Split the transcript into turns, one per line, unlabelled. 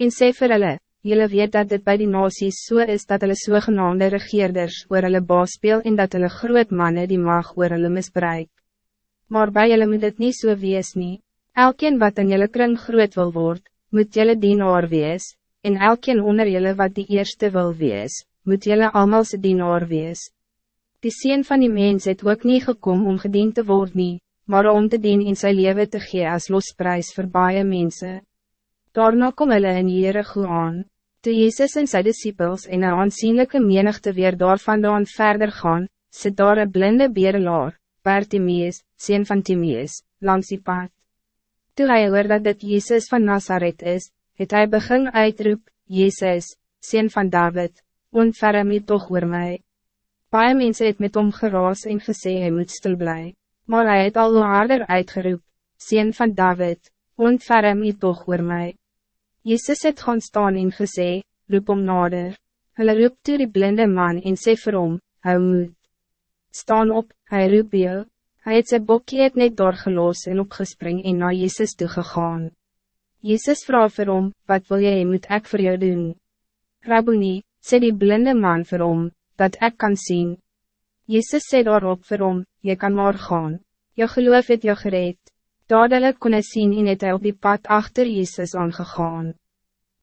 En sê vir hulle, Jullie weet dat dit bij die nasies so is dat hulle sogenaamde regeerders oor hulle baas speel en dat hulle groot mannen die mag oor hulle misbruik. Maar bij julle moet dit niet so wees nie. Elkeen wat in julle kring groot wil word, moet julle dienaar wees, en elkeen onder julle wat die eerste wil wees, moet julle allemaal se dienaar wees. Die sien van die mens het ook niet gekomen om gediend te worden, nie, maar om te dien in zijn leven te gee als losprijs voor baie mensen. Daarna kom hulle in Jericho aan. Toe Jezus en sy disciples en een aansienlijke menigte weer daarvandaan verder gaan, sit daar een blinde berelaar, Bartimeus, sien van Timeus, langs die pad. Toe hy hoor dat dit Jezus van Nazareth is, het hij begin uitroep, Jezus, sien van David, ontferm my toch oor my. Paie mense het met hom geraas en gesê hy moet stil bly, maar hij het al harder uitgeroep, sien van David, ontferm my toch oor my. Jezus het gaan staan en gesê, roep om nader. Hulle roep toe die blinde man en sê vir hom, hou moed. Staan op, hy roep jou. Hy het sy bokkie het net doorgeloos en opgespring en na Jezus toe gegaan. Jezus vraag vir hom, wat wil jy moet ek voor jou doen? Rabboni, sê die blinde man vir hom, dat ik kan zien. Jezus sê daarop vir hom, jy kan maar gaan. Jou geloof het jou gereed. Dadelijk kon hy sien en het hy op die pad achter Jezus aangegaan.